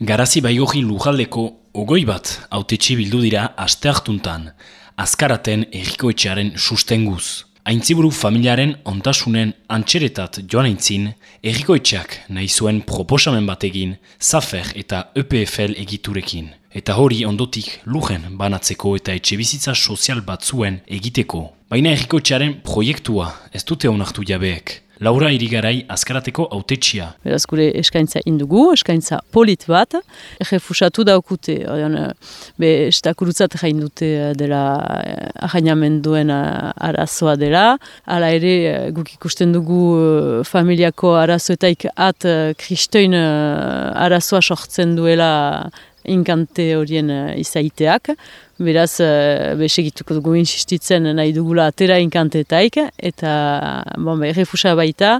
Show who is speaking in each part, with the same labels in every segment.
Speaker 1: Garazi baigoji lujaldeko ogoi bat autetxi bildu dira aste hartuntan, azkaraten errikoetxearen sustenguz. Aintziburu familiaren ontasunen antxeretat joan aintzin, errikoetxeak nahi zuen proposamen bategin, zafer eta EPFL egiturekin. Eta hori ondotik lujen banatzeko eta etxe bizitza sozial bat zuen egiteko. Baina errikoetxearen proiektua ez dute onartu jabeek. Laura irigarai azkarateko autetxia.
Speaker 2: Beraz gure eskaintza indugu, eskaintza polit bat, refusatu daukute, be estakurutzat jain dute eh, dela eh, ahainamenduen eh, arazoa dela, hala ere guk ikusten dugu familiako arazoetaik at kristoin arazoa sortzen duela inkante horien izaiteak, Beraz, uh, besegituko dugu insistitzen nahi dugula atera inkantetaik, eta bon, errefusa baita,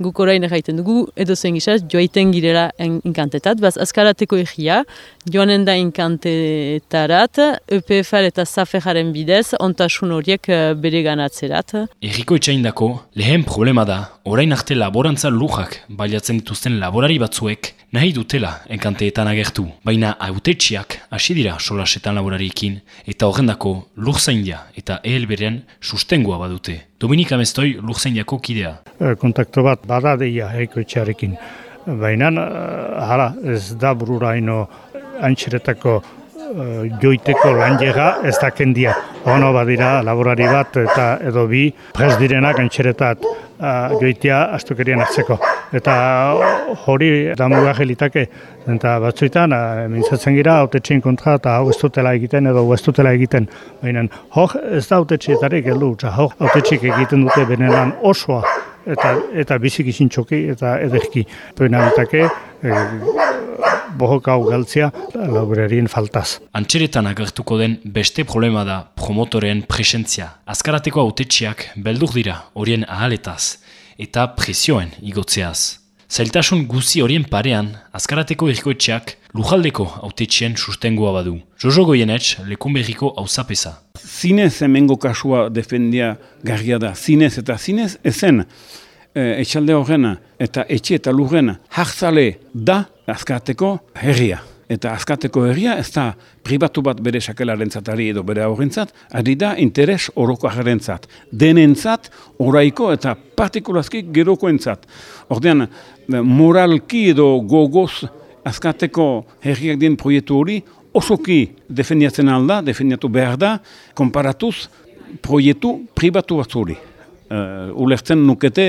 Speaker 2: guk orain erraiten dugu, edo zen gizaz, joaiten girela inkantetat. Baz, azkarateko egia, joanen da inkantetarat, EPFL eta Zafejaren bidez, ontasun horiek uh, bere ganatzerat.
Speaker 1: Erriko etxaindako, lehen problema da, orain arte laborantza lujak baliatzen dituzten laborari batzuek, nahi dutela enkanteetan agertu. Baina autetxiak hasi dira solasetan laborariekin, eta horrendako lurzaindia eta ehel berean sustengoa badute. Dominik Amestoi lurzaindiako kidea.
Speaker 3: Eh, kontakto bat badadeia eko etxearekin. Baina, eh, hala, ez da bururaino antxeretako uh, joiteko lanjega ez da kendia. Ono badira laborari bat eta edo bi prez direnak antxeretat joitia astukerien hartzeko. Eta hori damu gelitake, eta batzuetan, uh, mintzatzen gira, autetxein kontra eta hau ez dutela egiten edo ez dutela egiten. Baina, hor ez da autetxeetarik heldu, hor autetxeik egiten dute benenan osoa eta eta bizik txoki eta ederki. Pena ditake, bohok hau galtzea laborarien faltaz.
Speaker 1: Antxeretan agertuko den beste problema da promotoren presentzia. Azkarateko autetxiak beldur dira horien ahaletaz eta presioen igotzeaz. Zailtasun guzi horien parean, azkarateko erikoetxeak lujaldeko autetxien sustengoa badu. Jojo goienetx, lekun berriko hau zapesa.
Speaker 4: Zinez hemengo kasua defendia garria da. Zinez eta zinez ezen e, etxalde horrena eta etxe eta lurrena hartzale da azkateko herria. Eta azkateko herria ez da pribatu bat bere sakelaren zatari edo bere aurrentzat, ari da interes oroko agerentzat. Denentzat, oraiko eta partikulazki gerokoentzat. Ordean, moralki edo gogoz azkateko herriak dien proiektu hori, osoki defendiatzen alda, defendiatu behar da, konparatuz proiektu pribatu bat uh, ulertzen nukete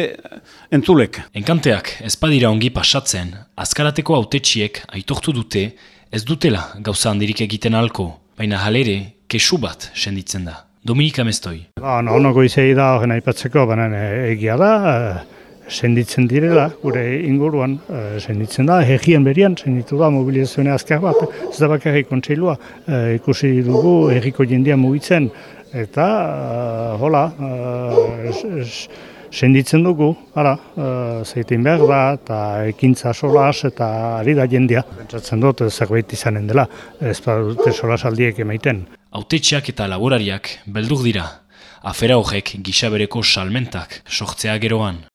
Speaker 4: entzulek.
Speaker 1: Enkanteak ezpadira ongi pasatzen, azkarateko autetxiek aitortu dute ez dutela gauza handirik egiten alko, baina halere kesu bat senditzen da. Dominika Mestoi.
Speaker 3: Ba, no, ono goizei da horren aipatzeko, baina egia da, uh, senditzen direla, gure inguruan, uh, senditzen da, hegien berian, senditu da, mobilizazioa azkar bat, ez da bakarri kontseilua, ikusi dugu, erriko jendia mugitzen, eta uh, hola, uh, senditzen dugu, ara, uh, zeitin behar da, eta ekintza solas eta ari da jendia. Pentsatzen dut, zerbait izanen dela, ez dute solas aldiek emaiten.
Speaker 1: Autetxeak eta laborariak beldur dira, afera horrek gisa bereko salmentak sortzea geroan.